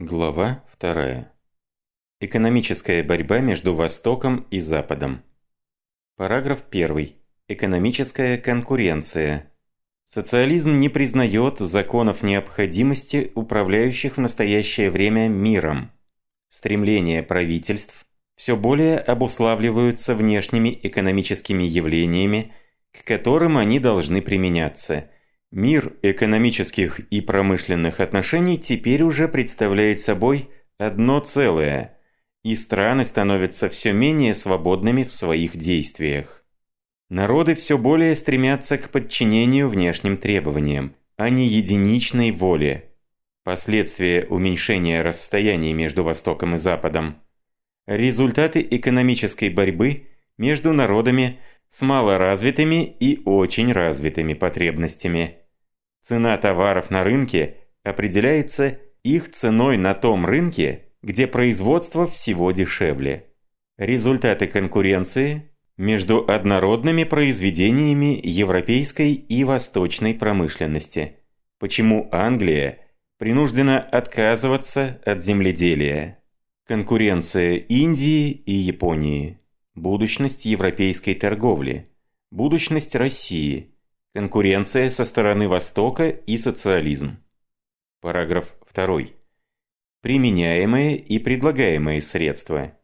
Глава 2. Экономическая борьба между Востоком и Западом. Параграф 1. Экономическая конкуренция. Социализм не признает законов необходимости, управляющих в настоящее время миром. Стремления правительств все более обуславливаются внешними экономическими явлениями, к которым они должны применяться – Мир экономических и промышленных отношений теперь уже представляет собой одно целое, и страны становятся все менее свободными в своих действиях. Народы все более стремятся к подчинению внешним требованиям, а не единичной воле. Последствия уменьшения расстояний между Востоком и Западом. Результаты экономической борьбы между народами с малоразвитыми и очень развитыми потребностями. Цена товаров на рынке определяется их ценой на том рынке, где производство всего дешевле. Результаты конкуренции между однородными произведениями европейской и восточной промышленности. Почему Англия принуждена отказываться от земледелия? Конкуренция Индии и Японии. Будущность европейской торговли. Будущность России. Конкуренция со стороны Востока и социализм. Параграф 2. Применяемые и предлагаемые средства.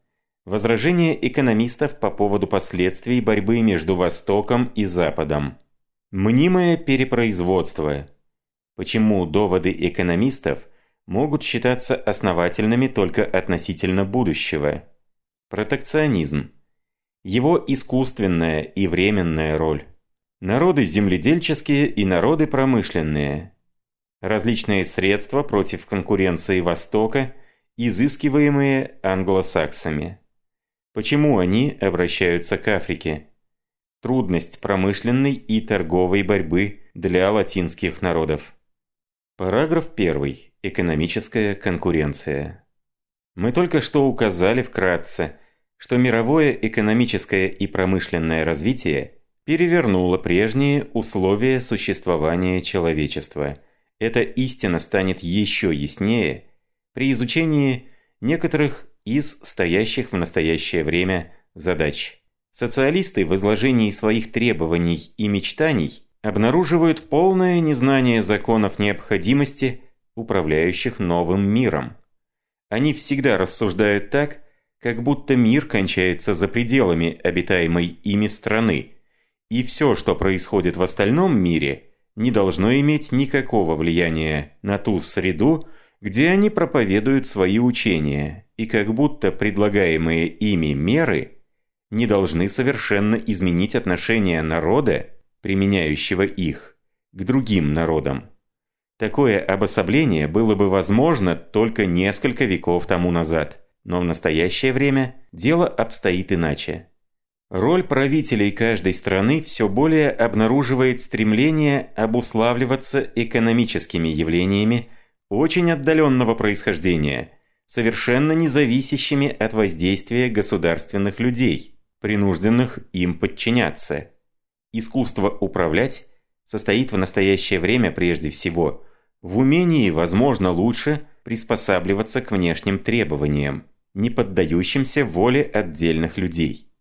Возражения экономистов по поводу последствий борьбы между Востоком и Западом. Мнимое перепроизводство. Почему доводы экономистов могут считаться основательными только относительно будущего? Протекционизм. Его искусственная и временная роль. Народы земледельческие и народы промышленные. Различные средства против конкуренции Востока, изыскиваемые англосаксами. Почему они обращаются к Африке? Трудность промышленной и торговой борьбы для латинских народов. Параграф 1. Экономическая конкуренция. Мы только что указали вкратце, что мировое экономическое и промышленное развитие перевернуло прежние условия существования человечества. Эта истина станет еще яснее при изучении некоторых из стоящих в настоящее время задач. Социалисты в изложении своих требований и мечтаний обнаруживают полное незнание законов необходимости, управляющих новым миром. Они всегда рассуждают так, как будто мир кончается за пределами обитаемой ими страны, и все, что происходит в остальном мире, не должно иметь никакого влияния на ту среду, где они проповедуют свои учения, и как будто предлагаемые ими меры не должны совершенно изменить отношение народа, применяющего их, к другим народам. Такое обособление было бы возможно только несколько веков тому назад – но в настоящее время дело обстоит иначе. Роль правителей каждой страны все более обнаруживает стремление обуславливаться экономическими явлениями очень отдаленного происхождения, совершенно независящими от воздействия государственных людей, принужденных им подчиняться. Искусство управлять состоит в настоящее время прежде всего в умении, возможно, лучше приспосабливаться к внешним требованиям, не поддающимся воле отдельных людей.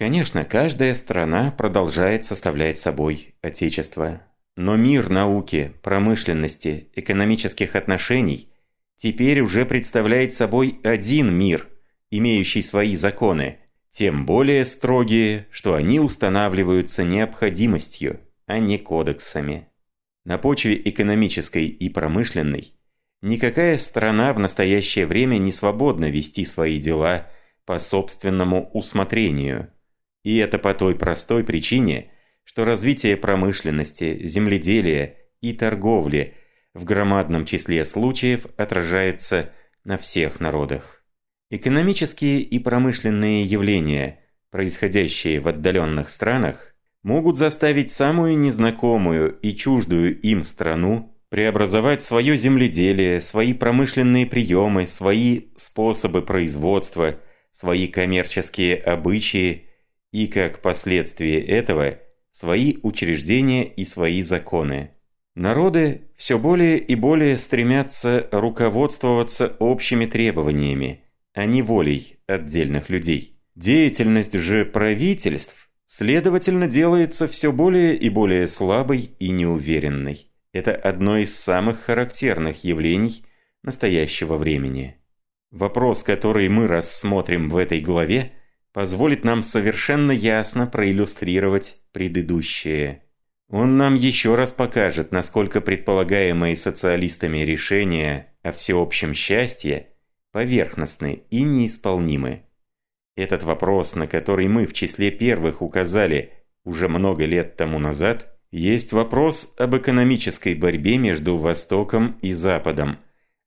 Конечно, каждая страна продолжает составлять собой отечество. Но мир науки, промышленности, экономических отношений теперь уже представляет собой один мир, имеющий свои законы, тем более строгие, что они устанавливаются необходимостью, а не кодексами. На почве экономической и промышленной Никакая страна в настоящее время не свободна вести свои дела по собственному усмотрению. И это по той простой причине, что развитие промышленности, земледелия и торговли в громадном числе случаев отражается на всех народах. Экономические и промышленные явления, происходящие в отдаленных странах, могут заставить самую незнакомую и чуждую им страну преобразовать свое земледелие, свои промышленные приемы, свои способы производства, свои коммерческие обычаи и, как последствие этого, свои учреждения и свои законы. Народы все более и более стремятся руководствоваться общими требованиями, а не волей отдельных людей. Деятельность же правительств, следовательно, делается все более и более слабой и неуверенной. Это одно из самых характерных явлений настоящего времени. Вопрос, который мы рассмотрим в этой главе, позволит нам совершенно ясно проиллюстрировать предыдущее. Он нам еще раз покажет, насколько предполагаемые социалистами решения о всеобщем счастье поверхностны и неисполнимы. Этот вопрос, на который мы в числе первых указали уже много лет тому назад, есть вопрос об экономической борьбе между Востоком и Западом,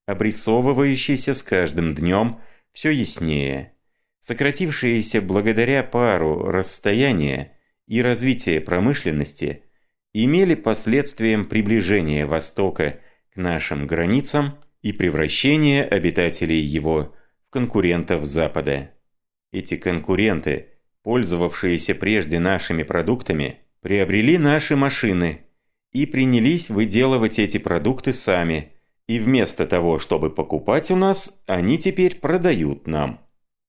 обрисовывающийся с каждым днем все яснее. Сократившиеся благодаря пару расстояния и развития промышленности – имели последствием приближения Востока к нашим границам и превращения обитателей его в конкурентов Запада. Эти конкуренты, пользовавшиеся прежде нашими продуктами, приобрели наши машины и принялись выделывать эти продукты сами, и вместо того, чтобы покупать у нас, они теперь продают нам.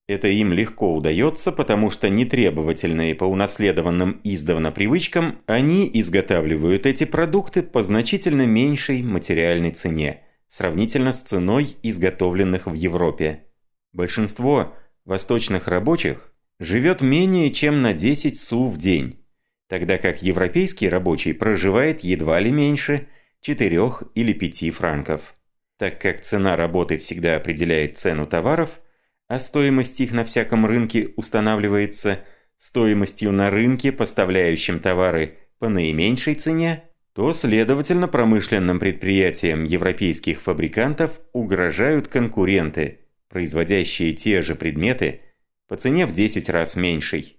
Это им легко удается, потому что нетребовательные по унаследованным издавна привычкам, они изготавливают эти продукты по значительно меньшей материальной цене, сравнительно с ценой изготовленных в Европе. Большинство восточных рабочих живет менее чем на 10 су в день, тогда как европейский рабочий проживает едва ли меньше 4 или 5 франков. Так как цена работы всегда определяет цену товаров – а стоимость их на всяком рынке устанавливается стоимостью на рынке, поставляющим товары по наименьшей цене, то, следовательно, промышленным предприятиям европейских фабрикантов угрожают конкуренты, производящие те же предметы по цене в 10 раз меньшей.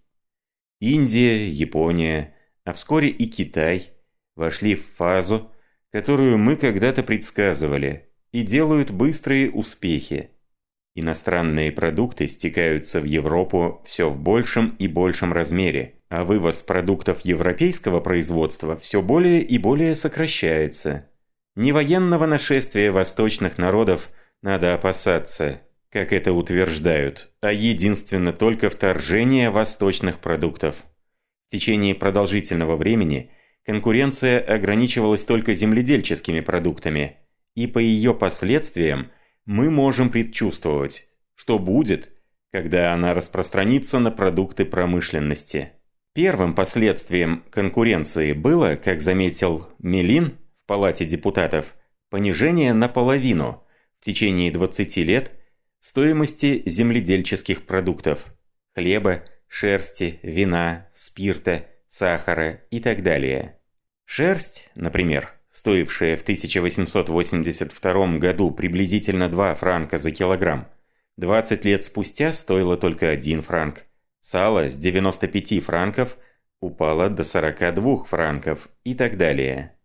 Индия, Япония, а вскоре и Китай вошли в фазу, которую мы когда-то предсказывали, и делают быстрые успехи. Иностранные продукты стекаются в Европу все в большем и большем размере, а вывоз продуктов европейского производства все более и более сокращается. Не военного нашествия восточных народов надо опасаться, как это утверждают, а единственно только вторжения восточных продуктов. В течение продолжительного времени конкуренция ограничивалась только земледельческими продуктами, и по ее последствиям – мы можем предчувствовать, что будет, когда она распространится на продукты промышленности. Первым последствием конкуренции было, как заметил Мелин в Палате депутатов, понижение наполовину в течение 20 лет стоимости земледельческих продуктов – хлеба, шерсти, вина, спирта, сахара и так далее. Шерсть, например, стоившая в 1882 году приблизительно 2 франка за килограмм, 20 лет спустя стоила только 1 франк. Сало с 95 франков упало до 42 франков и так далее.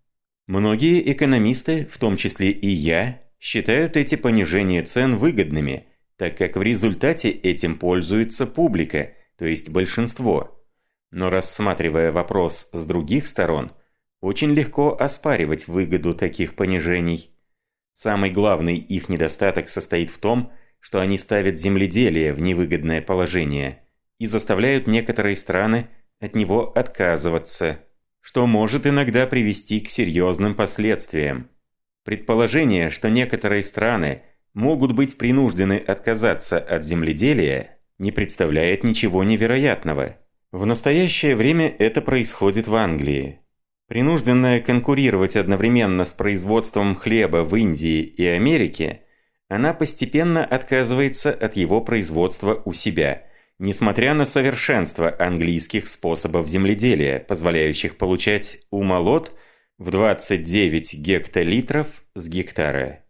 Многие экономисты, в том числе и я, считают эти понижения цен выгодными, так как в результате этим пользуется публика, то есть большинство. Но рассматривая вопрос с других сторон – очень легко оспаривать выгоду таких понижений. Самый главный их недостаток состоит в том, что они ставят земледелие в невыгодное положение и заставляют некоторые страны от него отказываться, что может иногда привести к серьезным последствиям. Предположение, что некоторые страны могут быть принуждены отказаться от земледелия, не представляет ничего невероятного. В настоящее время это происходит в Англии. Принужденная конкурировать одновременно с производством хлеба в Индии и Америке, она постепенно отказывается от его производства у себя, несмотря на совершенство английских способов земледелия, позволяющих получать умолот в 29 гектолитров с гектара.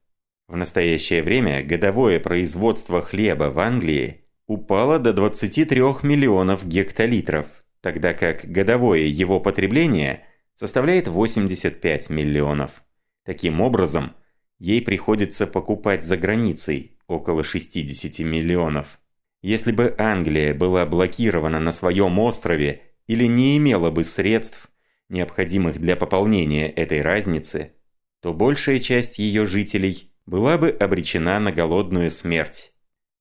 В настоящее время годовое производство хлеба в Англии упало до 23 миллионов гектолитров, тогда как годовое его потребление – составляет 85 миллионов. Таким образом, ей приходится покупать за границей около 60 миллионов. Если бы Англия была блокирована на своем острове или не имела бы средств, необходимых для пополнения этой разницы, то большая часть ее жителей была бы обречена на голодную смерть.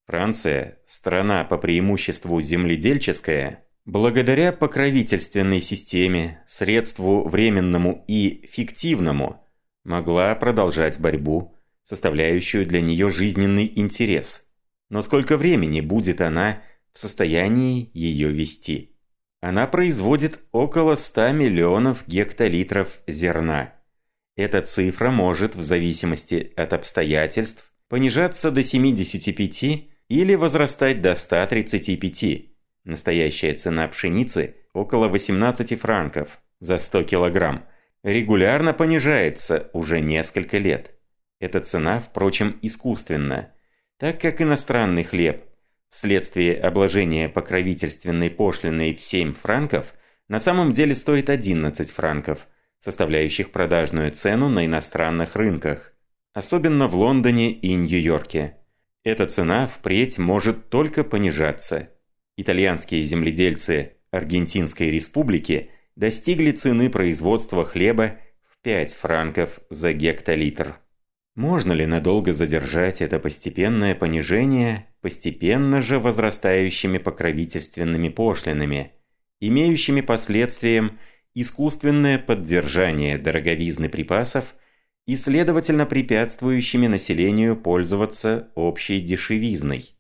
Франция, страна по преимуществу земледельческая, благодаря покровительственной системе, средству временному и фиктивному, могла продолжать борьбу, составляющую для нее жизненный интерес. Но сколько времени будет она в состоянии ее вести? Она производит около 100 миллионов гектолитров зерна. Эта цифра может, в зависимости от обстоятельств, понижаться до 75 или возрастать до 135. Настоящая цена пшеницы около 18 франков за 100 килограмм. Регулярно понижается уже несколько лет. Эта цена, впрочем, искусственна, так как иностранный хлеб вследствие обложения покровительственной пошлиной в 7 франков, на самом деле стоит 11 франков, составляющих продажную цену на иностранных рынках, особенно в Лондоне и Нью-Йорке. Эта цена впредь может только понижаться. Итальянские земледельцы Аргентинской республики достигли цены производства хлеба в 5 франков за гектолитр. Можно ли надолго задержать это постепенное понижение постепенно же возрастающими покровительственными пошлинами, имеющими последствием искусственное поддержание дороговизны припасов и, следовательно, препятствующими населению пользоваться общей дешевизной.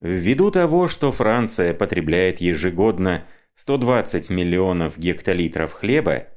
Ввиду того, что Франция потребляет ежегодно 120 миллионов гектолитров хлеба,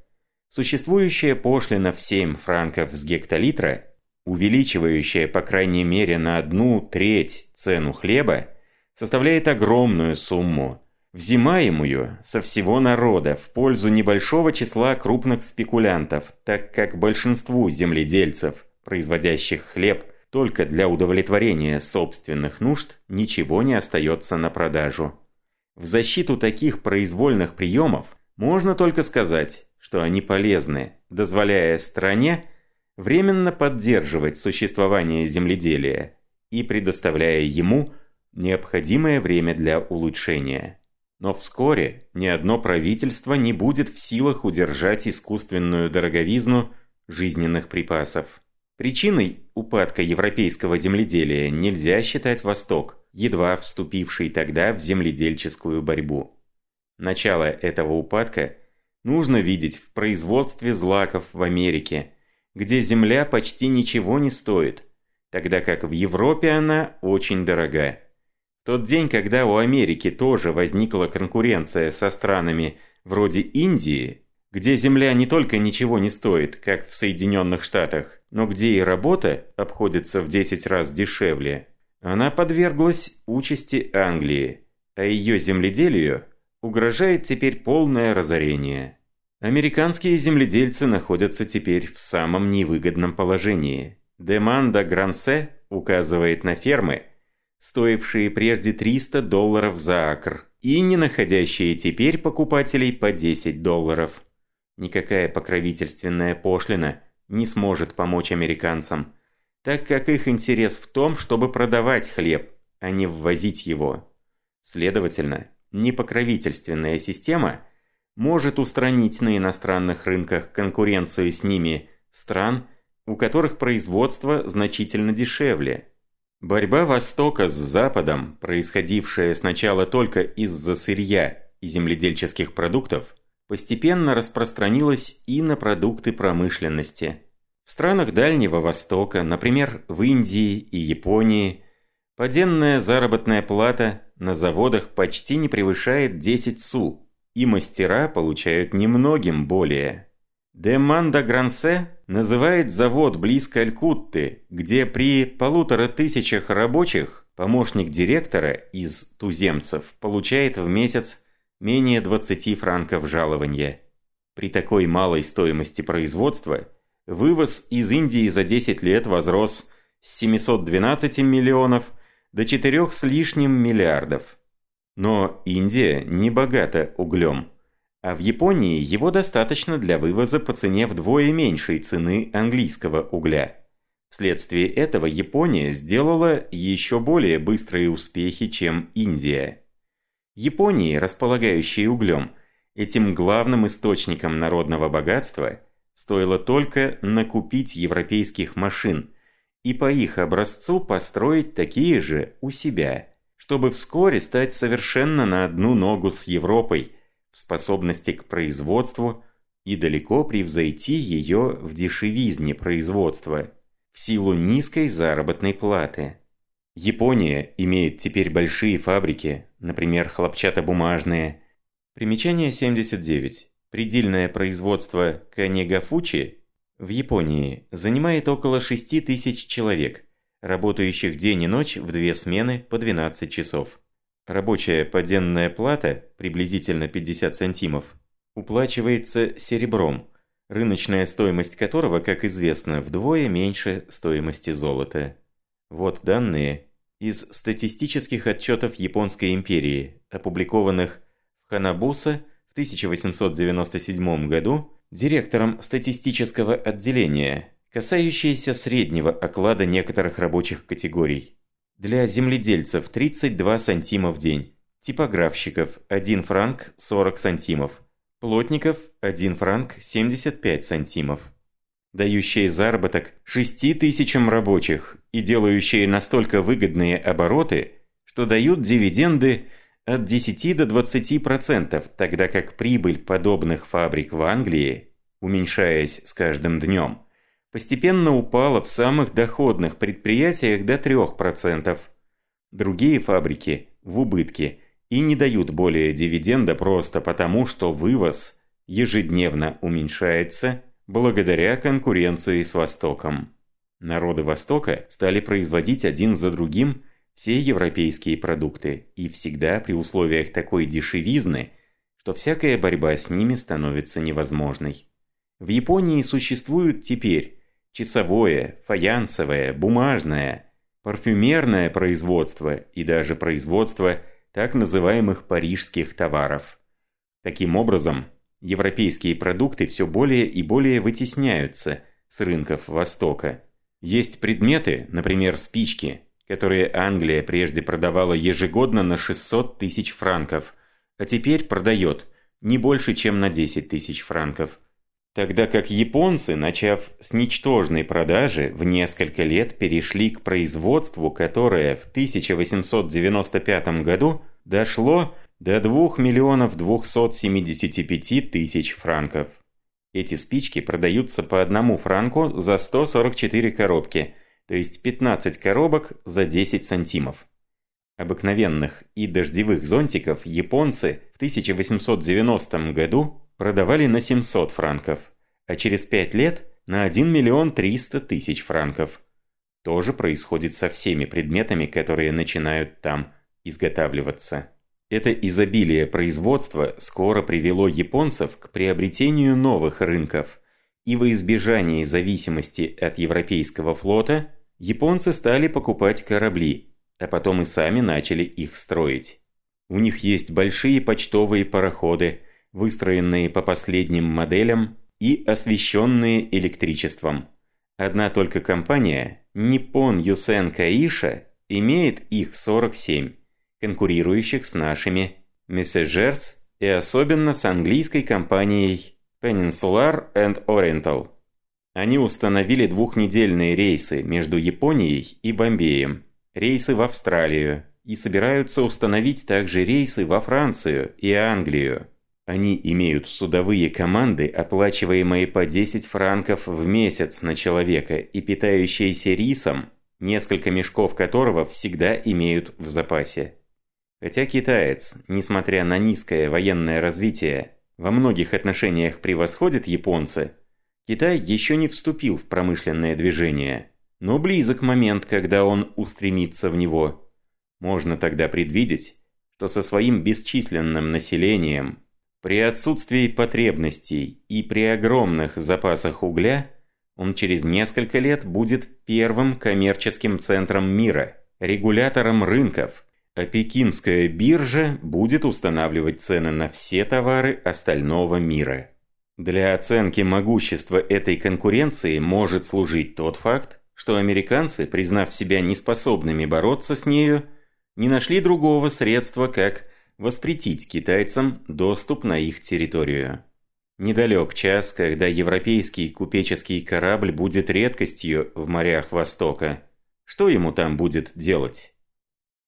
существующая пошлина в 7 франков с гектолитра – увеличивающая по крайней мере на одну треть цену хлеба, составляет огромную сумму, взимаемую со всего народа в пользу небольшого числа крупных спекулянтов, так как большинству земледельцев, производящих хлеб только для удовлетворения собственных нужд, ничего не остается на продажу. В защиту таких произвольных приемов можно только сказать, что они полезны, дозволяя стране временно поддерживать существование земледелия и предоставляя ему необходимое время для улучшения. Но вскоре ни одно правительство не будет в силах удержать искусственную дороговизну жизненных припасов. Причиной упадка европейского земледелия нельзя считать Восток, едва вступивший тогда в земледельческую борьбу. Начало этого упадка нужно видеть в производстве злаков в Америке – где земля почти ничего не стоит, тогда как в Европе она очень дорога. Тот день, когда у Америки тоже возникла конкуренция со странами вроде Индии, где земля не только ничего не стоит, как в Соединенных Штатах, но где и работа обходится в 10 раз дешевле, она подверглась участи Англии, а ее земледелию угрожает теперь полное разорение. Американские земледельцы находятся теперь в самом невыгодном положении. Деманда Грансе указывает на фермы, стоившие прежде 300 долларов за акр, и не находящие теперь покупателей по 10 долларов. Никакая покровительственная пошлина не сможет помочь американцам, так как их интерес в том, чтобы продавать хлеб, а не ввозить его. Следовательно, непокровительственная система – может устранить на иностранных рынках конкуренцию с ними стран, у которых производство значительно дешевле. Борьба Востока с Западом, происходившая сначала только из-за сырья и земледельческих продуктов, постепенно распространилась и на продукты промышленности. В странах Дальнего Востока, например, в Индии и Японии, поденная заработная плата на заводах почти не превышает 10 су, и мастера получают немногим более. Де Манда Грансе называет завод близ Калькутты, где при полутора тысячах рабочих помощник директора из туземцев получает в месяц менее 20 франков жалования. При такой малой стоимости производства вывоз из Индии за 10 лет возрос с 712 миллионов до 4 с лишним миллиардов. Но Индия не богата углем, а в Японии его достаточно для вывоза по цене вдвое меньшей цены английского угля. Вследствие этого Япония сделала еще более быстрые успехи, чем Индия. Японии, располагающей углем, этим главным источником народного богатства, стоило только накупить европейских машин и по их образцу построить такие же у себя, чтобы вскоре стать совершенно на одну ногу с Европой в способности к производству и далеко превзойти ее в дешевизне производства в силу низкой заработной платы. Япония имеет теперь большие фабрики, например, хлопчатобумажные. Примечание 79. Предельное производство Канегафучи в Японии занимает около 6 тысяч человек, работающих день и ночь в две смены по 12 часов. Рабочая поденная плата, приблизительно 50 сантимов, уплачивается серебром, рыночная стоимость которого, как известно, вдвое меньше стоимости золота. Вот данные из статистических отчетов Японской империи, опубликованных в Ханабуса в 1897 году директором статистического отделения, касающиеся среднего оклада некоторых рабочих категорий. Для земледельцев 32 сантима в день, типографщиков 1 франк 40 сантимов, плотников 1 франк 75 сантимов дающие заработок 6 тысячам рабочих и делающие настолько выгодные обороты, что дают дивиденды от 10 до 20%, тогда как прибыль подобных фабрик в Англии, уменьшаясь с каждым днем, постепенно упала в самых доходных предприятиях до 3%. Другие фабрики в убытке и не дают более дивиденда просто потому, что вывоз ежедневно уменьшается благодаря конкуренции с Востоком. Народы Востока стали производить один за другим все европейские продукты, и всегда при условиях такой дешевизны, что всякая борьба с ними становится невозможной. В Японии существуют теперь часовое, фаянсовое, бумажное, парфюмерное производство и даже производство так называемых парижских товаров. Таким образом, Европейские продукты все более и более вытесняются с рынков Востока. Есть предметы, например, спички, которые Англия прежде продавала ежегодно на 600 тысяч франков, а теперь продает не больше, чем на 10 тысяч франков. Тогда как японцы, начав с ничтожной продажи, в несколько лет перешли к производству, которое в 1895 году дошло до 2 миллионов 275 тысяч франков. Эти спички продаются по одному франку за 144 коробки, то есть 15 коробок за 10 сантимов. Обыкновенных и дождевых зонтиков японцы в 1890 году продавали на 700 франков, а через 5 лет на 1 миллион 300 тысяч франков. То же происходит со всеми предметами, которые начинают там изготавливаться. Это изобилие производства скоро привело японцев к приобретению новых рынков, и во избежание зависимости от европейского флота японцы стали покупать корабли, а потом и сами начали их строить. У них есть большие почтовые пароходы, выстроенные по последним моделям и освещенные электричеством. Одна только компания, Nippon Yusen Kaisha, имеет их 47 конкурирующих с нашими Messengers и особенно с английской компанией Peninsular and Oriental. Они установили двухнедельные рейсы между Японией и Бомбеем, рейсы в Австралию и собираются установить также рейсы во Францию и Англию. Они имеют судовые команды, оплачиваемые по 10 франков в месяц на человека и питающиеся рисом, несколько мешков которого всегда имеют в запасе. Хотя китаец, несмотря на низкое военное развитие, во многих отношениях превосходит японца, Китай еще не вступил в промышленное движение, но близок момент, когда он устремится в него. Можно тогда предвидеть, что со своим бесчисленным населением, при отсутствии потребностей и при огромных запасах угля, он через несколько лет будет первым коммерческим центром мира, регулятором рынков – а пекинская биржа будет устанавливать цены на все товары остального мира. Для оценки могущества этой конкуренции может служить тот факт, что американцы, признав себя неспособными бороться с нею, не нашли другого средства, как воспретить китайцам доступ на их территорию. Недалек час, когда европейский купеческий корабль будет редкостью в морях Востока. Что ему там будет делать?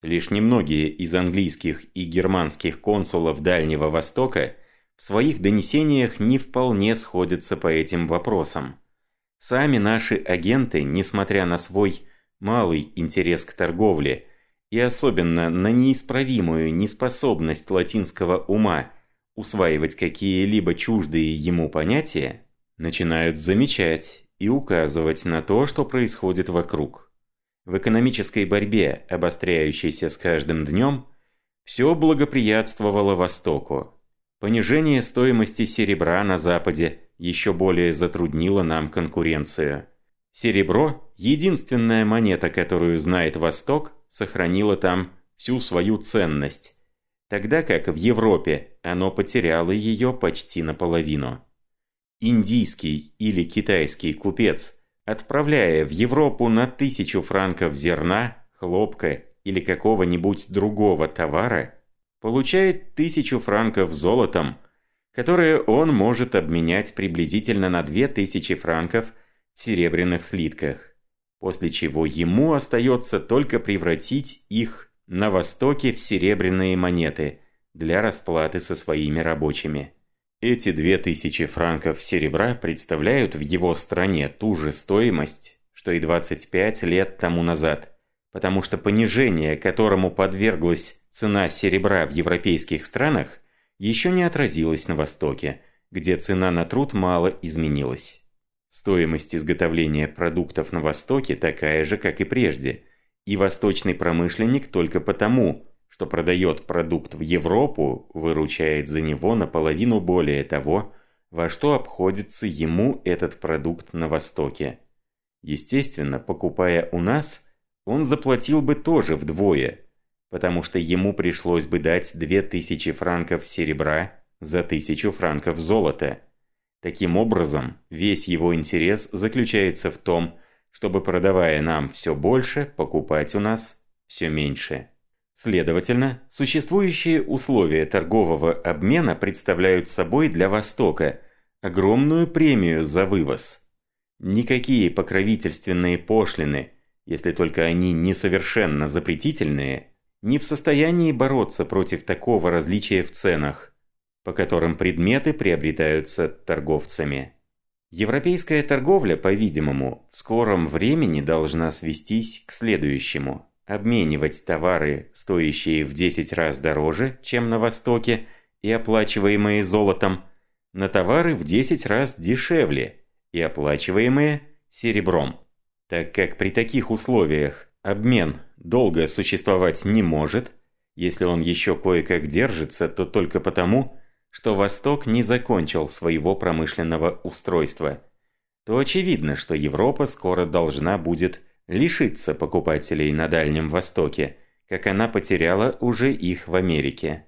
Лишь немногие из английских и германских консулов Дальнего Востока в своих донесениях не вполне сходятся по этим вопросам. Сами наши агенты, несмотря на свой малый интерес к торговле и особенно на неисправимую неспособность латинского ума усваивать какие-либо чуждые ему понятия, начинают замечать и указывать на то, что происходит вокруг. В экономической борьбе, обостряющейся с каждым днем, все благоприятствовало Востоку. Понижение стоимости серебра на Западе еще более затруднило нам конкуренцию. Серебро, единственная монета, которую знает Восток, сохранила там всю свою ценность, тогда как в Европе оно потеряло ее почти наполовину. Индийский или китайский купец, отправляя в Европу на тысячу франков зерна, хлопка или какого-нибудь другого товара, получает тысячу франков золотом, которое он может обменять приблизительно на две тысячи франков в серебряных слитках, после чего ему остается только превратить их на Востоке в серебряные монеты для расплаты со своими рабочими. Эти 2000 франков серебра представляют в его стране ту же стоимость, что и 25 лет тому назад, потому что понижение, которому подверглась цена серебра в европейских странах, еще не отразилось на Востоке, где цена на труд мало изменилась. Стоимость изготовления продуктов на Востоке такая же, как и прежде – и восточный промышленник только потому, что продает продукт в Европу, выручает за него наполовину более того, во что обходится ему этот продукт на Востоке. Естественно, покупая у нас, он заплатил бы тоже вдвое, потому что ему пришлось бы дать 2000 франков серебра за 1000 франков золота. Таким образом, весь его интерес заключается в том, чтобы, продавая нам все больше, покупать у нас все меньше. Следовательно, существующие условия торгового обмена представляют собой для Востока огромную премию за вывоз. Никакие покровительственные пошлины, если только они несовершенно запретительные, не в состоянии бороться против такого различия в ценах, по которым предметы приобретаются торговцами. Европейская торговля, по-видимому, в скором времени должна свестись к следующему. Обменивать товары, стоящие в 10 раз дороже, чем на Востоке, и оплачиваемые золотом, на товары в 10 раз дешевле и оплачиваемые серебром. Так как при таких условиях обмен долго существовать не может, если он еще кое-как держится, то только потому, что Восток не закончил своего промышленного устройства, то очевидно, что Европа скоро должна будет лишиться покупателей на Дальнем Востоке, как она потеряла уже их в Америке.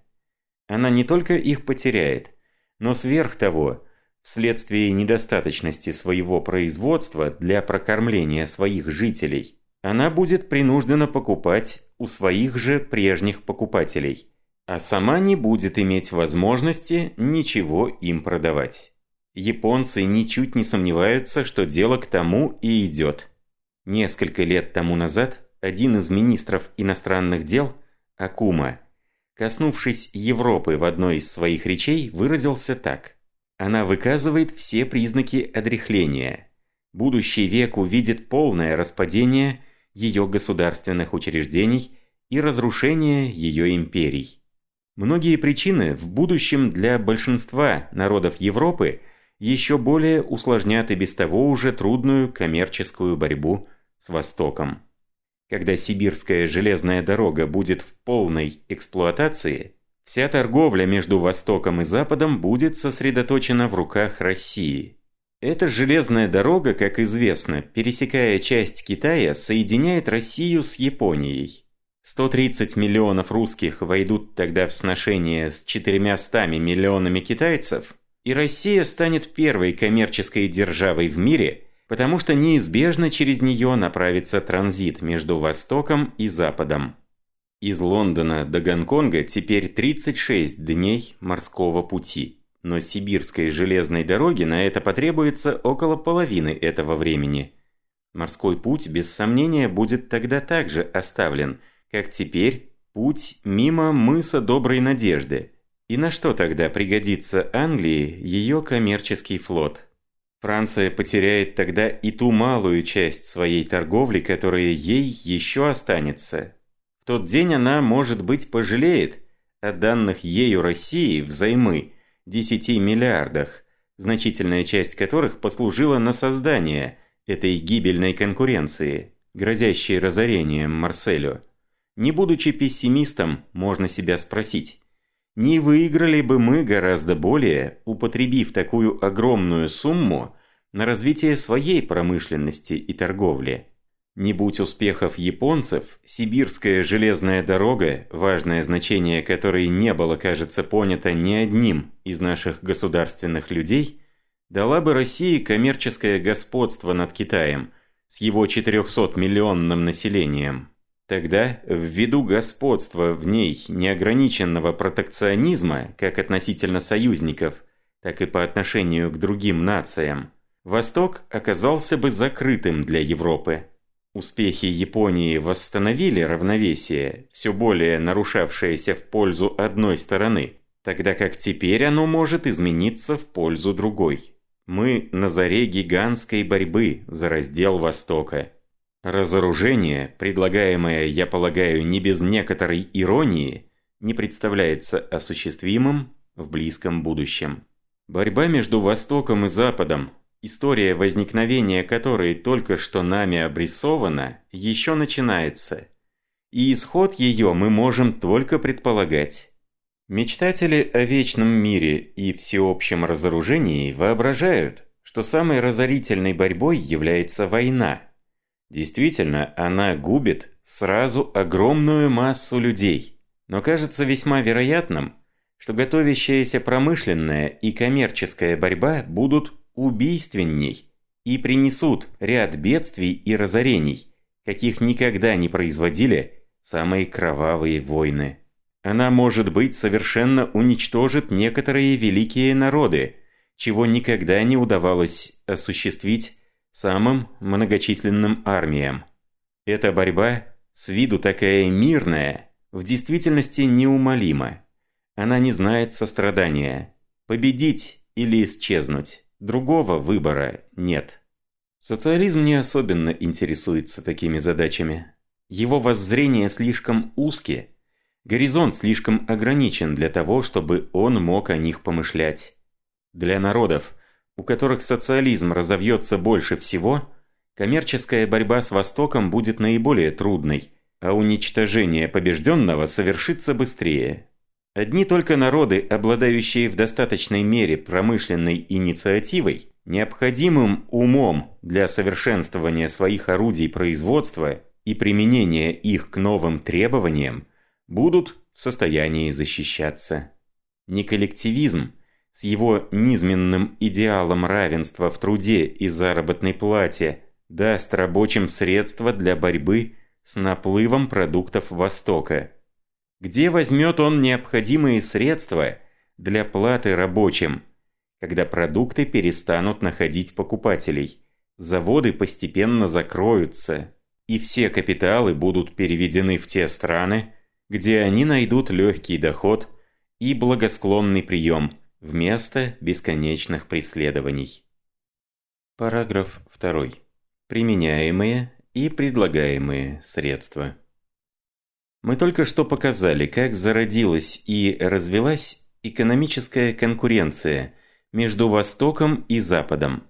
Она не только их потеряет, но сверх того, вследствие недостаточности своего производства для прокормления своих жителей, она будет принуждена покупать у своих же прежних покупателей – а сама не будет иметь возможности ничего им продавать. Японцы ничуть не сомневаются, что дело к тому и идет. Несколько лет тому назад один из министров иностранных дел, Акума, коснувшись Европы в одной из своих речей, выразился так. Она выказывает все признаки одряхления. Будущий век увидит полное распадение ее государственных учреждений и разрушение ее империй. Многие причины в будущем для большинства народов Европы еще более усложнят и без того уже трудную коммерческую борьбу с Востоком. Когда сибирская железная дорога будет в полной эксплуатации, вся торговля между Востоком и Западом будет сосредоточена в руках России. Эта железная дорога, как известно, пересекая часть Китая, соединяет Россию с Японией. 130 миллионов русских войдут тогда в сношение с 400 миллионами китайцев, и Россия станет первой коммерческой державой в мире, потому что неизбежно через нее направится транзит между Востоком и Западом. Из Лондона до Гонконга теперь 36 дней морского пути. но сибирской железной дороги на это потребуется около половины этого времени. Морской путь, без сомнения, будет тогда также оставлен, как теперь путь мимо мыса Доброй Надежды. И на что тогда пригодится Англии ее коммерческий флот? Франция потеряет тогда и ту малую часть своей торговли, которая ей еще останется. В тот день она, может быть, пожалеет о данных ею России взаймы 10 миллиардах, значительная часть которых послужила на создание этой гибельной конкуренции, грозящей разорением Марселю. Не будучи пессимистом, можно себя спросить, не выиграли бы мы гораздо более, употребив такую огромную сумму на развитие своей промышленности и торговли? Не будь успехов японцев, сибирская железная дорога, важное значение которой не было, кажется, понято ни одним из наших государственных людей, дала бы России коммерческое господство над Китаем с его 400-миллионным населением. Тогда, ввиду господства в ней неограниченного протекционизма, как относительно союзников, так и по отношению к другим нациям, Восток оказался бы закрытым для Европы. Успехи Японии восстановили равновесие, все более нарушавшееся в пользу одной стороны, тогда как теперь оно может измениться в пользу другой. Мы на заре гигантской борьбы за раздел Востока. Разоружение, предлагаемое, я полагаю, не без некоторой иронии, не представляется осуществимым в близком будущем. Борьба между Востоком и Западом история возникновения которой только что нами обрисована, еще начинается. И исход ее мы можем только предполагать. Мечтатели о вечном мире и всеобщем разоружении воображают, что самой разорительной борьбой является война. Действительно, она губит сразу огромную массу людей. Но кажется весьма вероятным, что готовящаяся промышленная и коммерческая борьба будут убийственней и принесут ряд бедствий и разорений, каких никогда не производили самые кровавые войны. Она, может быть, совершенно уничтожит некоторые великие народы, чего никогда не удавалось осуществить самым многочисленным армиям. Эта борьба, с виду такая мирная, в действительности неумолима. Она не знает сострадания. Победить или исчезнуть. Другого выбора нет. Социализм не особенно интересуется такими задачами. Его воззрение слишком узкие, горизонт слишком ограничен для того, чтобы он мог о них помышлять. Для народов, у которых социализм разовьется больше всего, коммерческая борьба с Востоком будет наиболее трудной, а уничтожение побежденного совершится быстрее. Одни только народы, обладающие в достаточной мере промышленной инициативой, необходимым умом для совершенствования своих орудий производства и применения их к новым требованиям, будут в состоянии защищаться. Не коллективизм с его низменным идеалом равенства в труде и заработной плате даст рабочим средства для борьбы с наплывом продуктов Востока – где возьмет он необходимые средства для платы рабочим, когда продукты перестанут находить покупателей? Заводы постепенно закроются, и все капиталы будут переведены в те страны, где они найдут легкий доход и благосклонный прием вместо бесконечных преследований. Параграф 2. Применяемые и предлагаемые средства. Мы только что показали, как зародилась и развилась экономическая конкуренция между Востоком и Западом.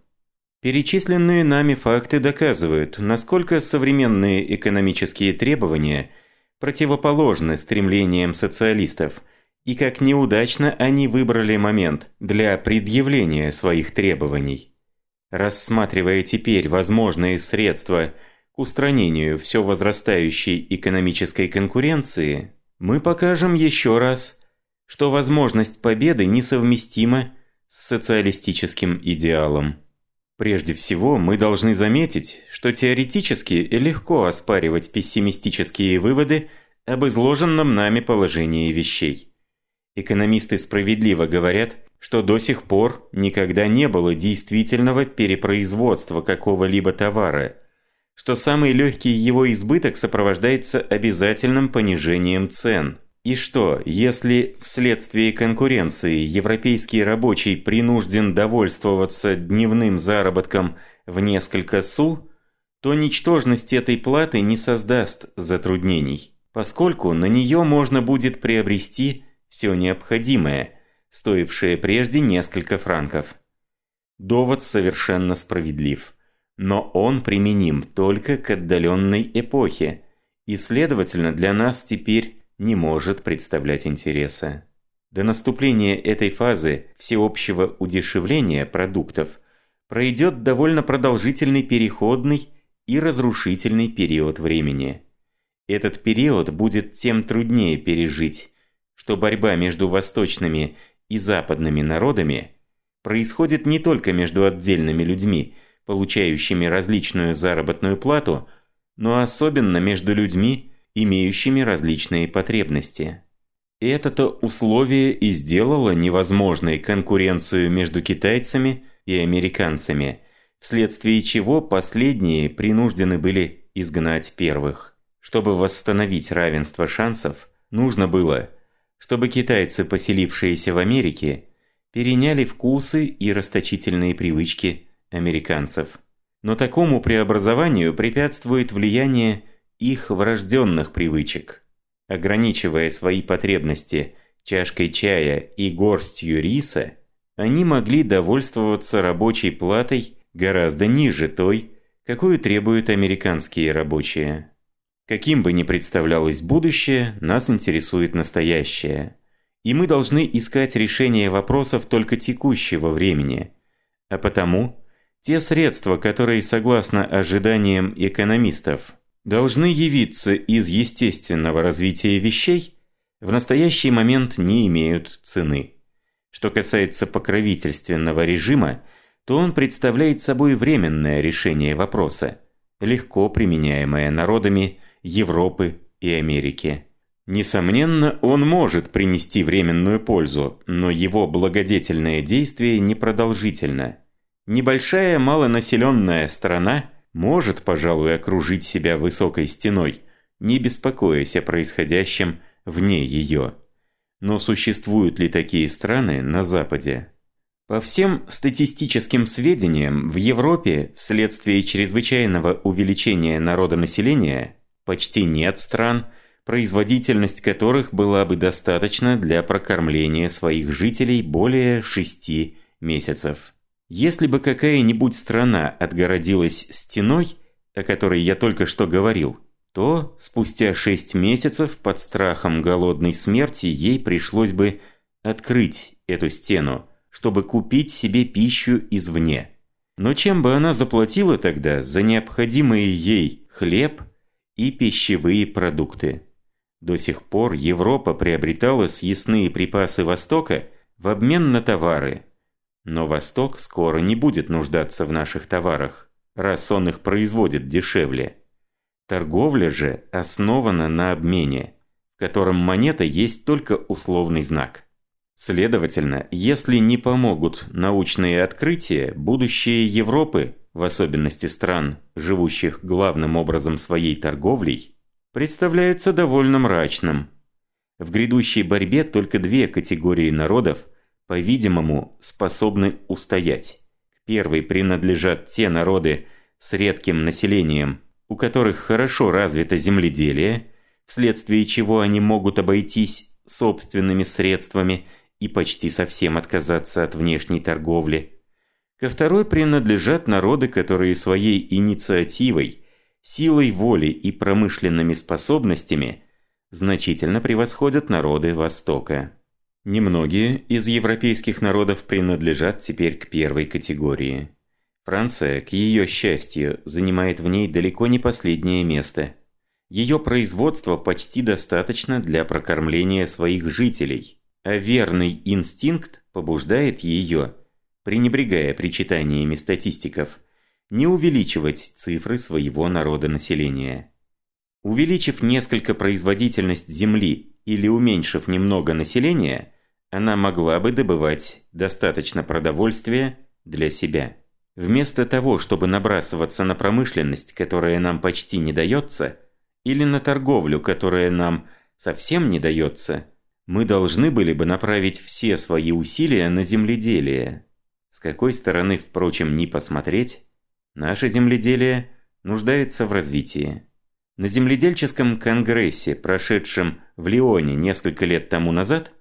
Перечисленные нами факты доказывают, насколько современные экономические требования противоположны стремлениям социалистов и как неудачно они выбрали момент для предъявления своих требований. Рассматривая теперь возможные средства – к устранению все возрастающей экономической конкуренции, мы покажем еще раз, что возможность победы несовместима с социалистическим идеалом. Прежде всего, мы должны заметить, что теоретически легко оспаривать пессимистические выводы об изложенном нами положении вещей. Экономисты справедливо говорят, что до сих пор никогда не было действительного перепроизводства какого-либо товара, что самый легкий его избыток сопровождается обязательным понижением цен, и что, если вследствие конкуренции европейский рабочий принужден довольствоваться дневным заработком в несколько су, то ничтожность этой платы не создаст затруднений, поскольку на нее можно будет приобрести все необходимое, стоившее прежде несколько франков. Довод совершенно справедлив, но он применим только к отдаленной эпохе, и, следовательно, для нас теперь не может представлять интереса. До наступления этой фазы всеобщего удешевления продуктов пройдет довольно продолжительный переходный и разрушительный период времени. Этот период будет тем труднее пережить, что борьба между восточными и западными народами происходит не только между отдельными людьми, получающими различную заработную плату, но особенно между людьми, имеющими различные потребности. Это-то условие и сделало невозможной конкуренцию между китайцами и американцами, вследствие чего последние принуждены были изгнать первых. Чтобы восстановить равенство шансов, нужно было, чтобы китайцы, поселившиеся в Америке, переняли вкусы и расточительные привычки американцев. Но такому преобразованию препятствует влияние их врожденных привычек. Ограничивая свои потребности чашкой чая и горстью риса, они могли довольствоваться рабочей платой гораздо ниже той, какую требуют американские рабочие. Каким бы ни представлялось будущее, нас интересует настоящее. И мы должны искать решение вопросов только текущего времени. А потому, те средства, которые, согласно ожиданиям экономистов, должны явиться из естественного развития вещей, в настоящий момент не имеют цены. Что касается покровительственного режима, то он представляет собой временное решение вопроса, легко применяемое народами Европы и Америки. Несомненно, он может принести временную пользу, но его благодетельное действие непродолжительно. Небольшая малонаселенная страна может, пожалуй, окружить себя высокой стеной, не беспокоясь о происходящем вне ее. Но существуют ли такие страны на Западе? По всем статистическим сведениям, в Европе вследствие чрезвычайного увеличения народонаселения почти нет стран, производительность которых была бы достаточна для прокормления своих жителей более шести месяцев. Если бы какая-нибудь страна отгородилась стеной, о которой я только что говорил, то спустя шесть месяцев под страхом голодной смерти ей пришлось бы открыть эту стену, чтобы купить себе пищу извне. Но чем бы она заплатила тогда за необходимые ей хлеб и пищевые продукты? До сих пор Европа приобретала съестные припасы Востока в обмен на товары. Но Восток скоро не будет нуждаться в наших товарах, раз он их производит дешевле. Торговля же основана на обмене, в котором монета есть только условный знак. Следовательно, если не помогут научные открытия, будущее Европы, в особенности стран, живущих главным образом своей торговлей, представляется довольно мрачным. В грядущей борьбе только две категории народов, по-видимому, способны устоять. К первой принадлежат те народы с редким населением, у которых хорошо развито земледелие, вследствие чего они могут обойтись собственными средствами – и почти совсем отказаться от внешней торговли. Ко второй принадлежат народы, которые своей инициативой, силой воли и промышленными способностями значительно превосходят народы Востока. Немногие из европейских народов принадлежат теперь к первой категории. Франция, к ее счастью, занимает в ней далеко не последнее место. Ее производство почти достаточно для прокормления своих жителей а верный инстинкт побуждает ее, пренебрегая причитаниями статистиков, не увеличивать цифры своего народонаселения. Увеличив несколько производительность земли или уменьшив немного населения, она могла бы добывать достаточно продовольствия для себя. Вместо того, чтобы набрасываться на промышленность, которая нам почти не дается, или на торговлю, которая нам совсем не дается, мы должны были бы направить все свои усилия на земледелие. С какой стороны, впрочем, ни посмотреть, наше земледелие нуждается в развитии. На земледельческом конгрессе, прошедшем в Лионе несколько лет тому назад,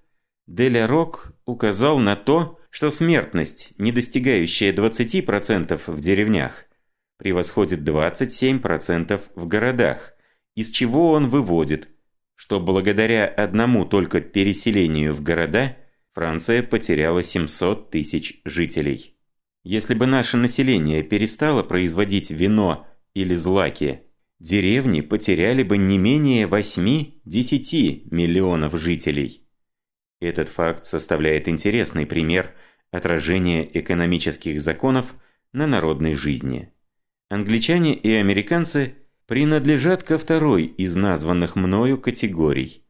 Деля Рок указал на то, что смертность, не достигающая 20% в деревнях, превосходит 27% в городах, из чего он выводит, что благодаря одному только переселению в города Франция потеряла 700 тысяч жителей. Если бы наше население перестало производить вино или злаки, деревни потеряли бы не менее 8-10 миллионов жителей. Этот факт составляет интересный пример отражения экономических законов на народной жизни. Англичане и американцы принадлежат ко второй из названных мною категорий,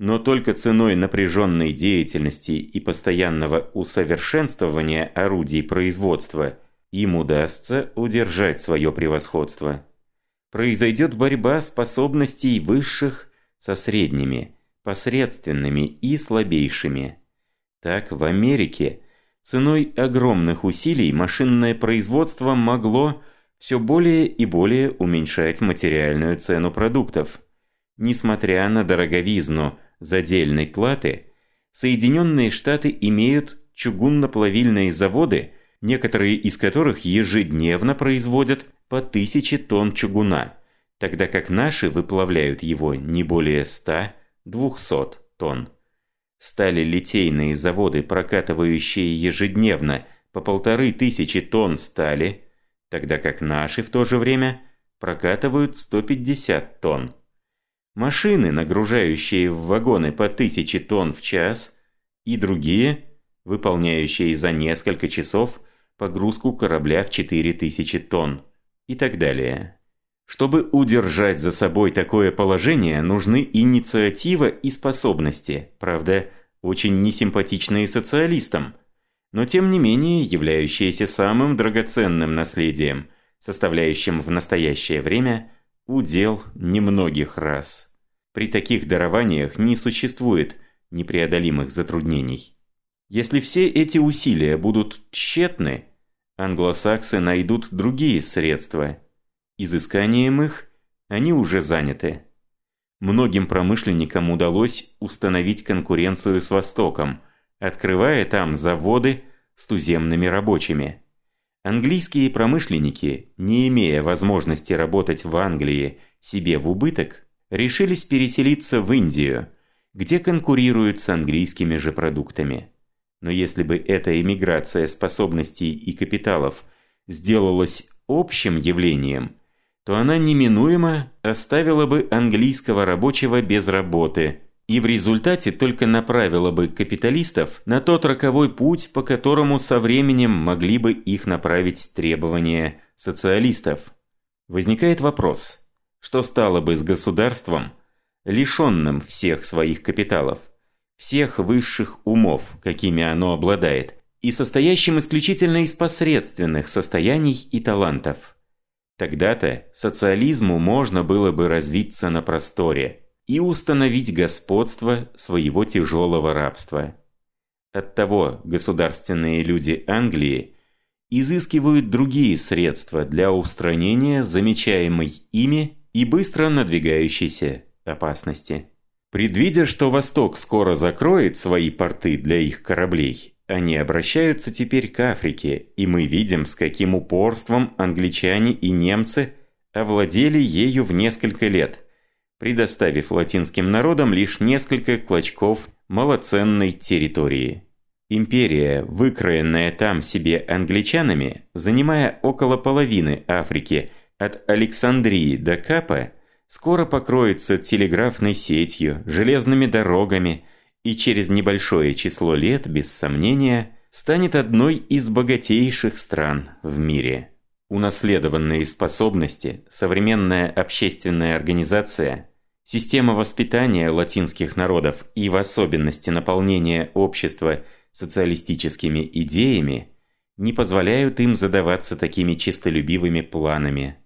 но только ценой напряженной деятельности и постоянного усовершенствования орудий производства им удастся удержать свое превосходство произойдет борьба способностей высших со средними, посредственными и слабейшими. Так в Америке ценой огромных усилий машинное производство могло все более и более уменьшать материальную цену продуктов. Несмотря на дороговизну задельной платы, Соединенные Штаты имеют чугунно-плавильные заводы, некоторые из которых ежедневно производят по тысяче тонн чугуна, тогда как наши выплавляют его не более 100-200 тонн. Стали литейные заводы, прокатывающие ежедневно по полторы тысячи тонн стали, тогда как наши в то же время прокатывают 150 тонн. Машины, нагружающие в вагоны по тысяче тонн в час, и другие, выполняющие за несколько часов погрузку корабля в 4000 тонн и так далее. Чтобы удержать за собой такое положение, нужны инициатива и способности, правда, очень несимпатичные социалистам, но тем не менее являющиеся самым драгоценным наследием, составляющим в настоящее время удел немногих раз. При таких дарованиях не существует непреодолимых затруднений. Если все эти усилия будут тщетны, Англосаксы найдут другие средства. Изысканием их они уже заняты. Многим промышленникам удалось установить конкуренцию с Востоком, открывая там заводы с туземными рабочими. Английские промышленники, не имея возможности работать в Англии себе в убыток, решились переселиться в Индию, где конкурируют с английскими же продуктами. Но если бы эта эмиграция способностей и капиталов сделалась общим явлением, то она неминуемо оставила бы английского рабочего без работы и в результате только направила бы капиталистов на тот роковой путь, по которому со временем могли бы их направить требования социалистов. Возникает вопрос, что стало бы с государством, лишенным всех своих капиталов? всех высших умов, какими оно обладает, и состоящим исключительно из посредственных состояний и талантов. Тогда-то социализму можно было бы развиться на просторе и установить господство своего тяжелого рабства. Оттого государственные люди Англии изыскивают другие средства для устранения замечаемой ими и быстро надвигающейся опасности. Предвидя, что Восток скоро закроет свои порты для их кораблей, они обращаются теперь к Африке, и мы видим, с каким упорством англичане и немцы овладели ею в несколько лет, предоставив латинским народам лишь несколько клочков малоценной территории. Империя, выкроенная там себе англичанами, занимая около половины Африки от Александрии до Капа, скоро покроется телеграфной сетью, железными дорогами и через небольшое число лет, без сомнения, станет одной из богатейших стран в мире. Унаследованные способности, современная общественная организация, Система воспитания латинских народов и в особенности наполнения общества социалистическими идеями не позволяют им задаваться такими чистолюбивыми планами.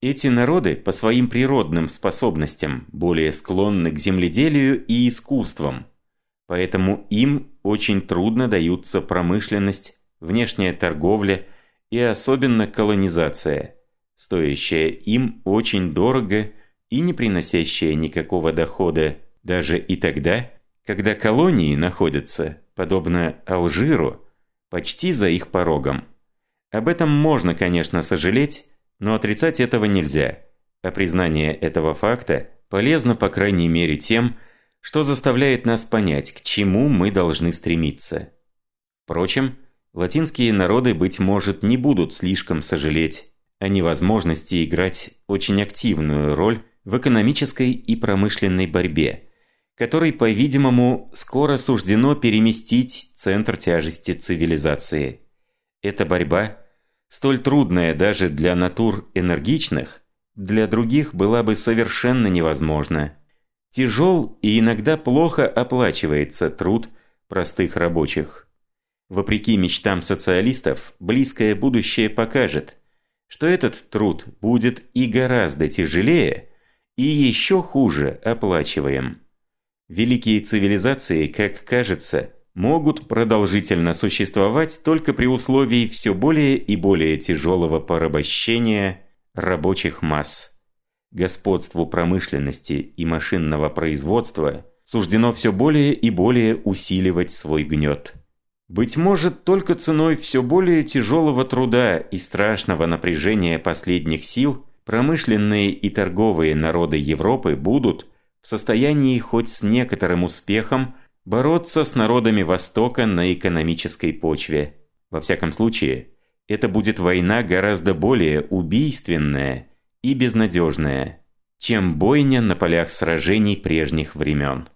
Эти народы по своим природным способностям более склонны к земледелию и искусствам, поэтому им очень трудно даются промышленность, внешняя торговля и особенно колонизация, стоящая им очень дорого и не приносящая никакого дохода даже и тогда, когда колонии находятся, подобно Алжиру, почти за их порогом. Об этом можно, конечно, сожалеть, но отрицать этого нельзя, а признание этого факта полезно по крайней мере тем, что заставляет нас понять, к чему мы должны стремиться. Впрочем, латинские народы, быть может, не будут слишком сожалеть о невозможности играть очень активную роль в экономической и промышленной борьбе, которой, по-видимому, скоро суждено переместить центр тяжести цивилизации. Эта борьба, столь трудная даже для натур энергичных, для других была бы совершенно невозможна. Тяжел и иногда плохо оплачивается труд простых рабочих. Вопреки мечтам социалистов, близкое будущее покажет, что этот труд будет и гораздо тяжелее, и еще хуже оплачиваем. Великие цивилизации, как кажется, могут продолжительно существовать только при условии все более и более тяжелого порабощения рабочих масс. Господству промышленности и машинного производства суждено все более и более усиливать свой гнет. Быть может, только ценой все более тяжелого труда и страшного напряжения последних сил – промышленные и торговые народы Европы будут в состоянии хоть с некоторым успехом бороться с народами Востока на экономической почве. Во всяком случае, это будет война гораздо более убийственная и безнадежная, чем бойня на полях сражений прежних времен.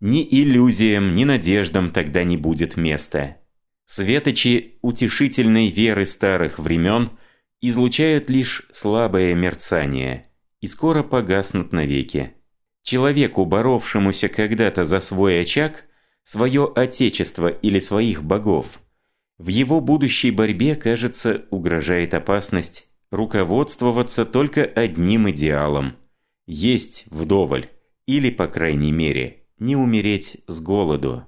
Ни иллюзиям, ни надеждам тогда не будет места. Светочи утешительной веры старых времен – излучают лишь слабое мерцание и скоро погаснут навеки. Человеку, боровшемуся когда-то за свой очаг, свое отечество или своих богов, в его будущей борьбе, кажется, угрожает опасность руководствоваться только одним идеалом – есть вдоволь, или, по крайней мере, не умереть с голоду.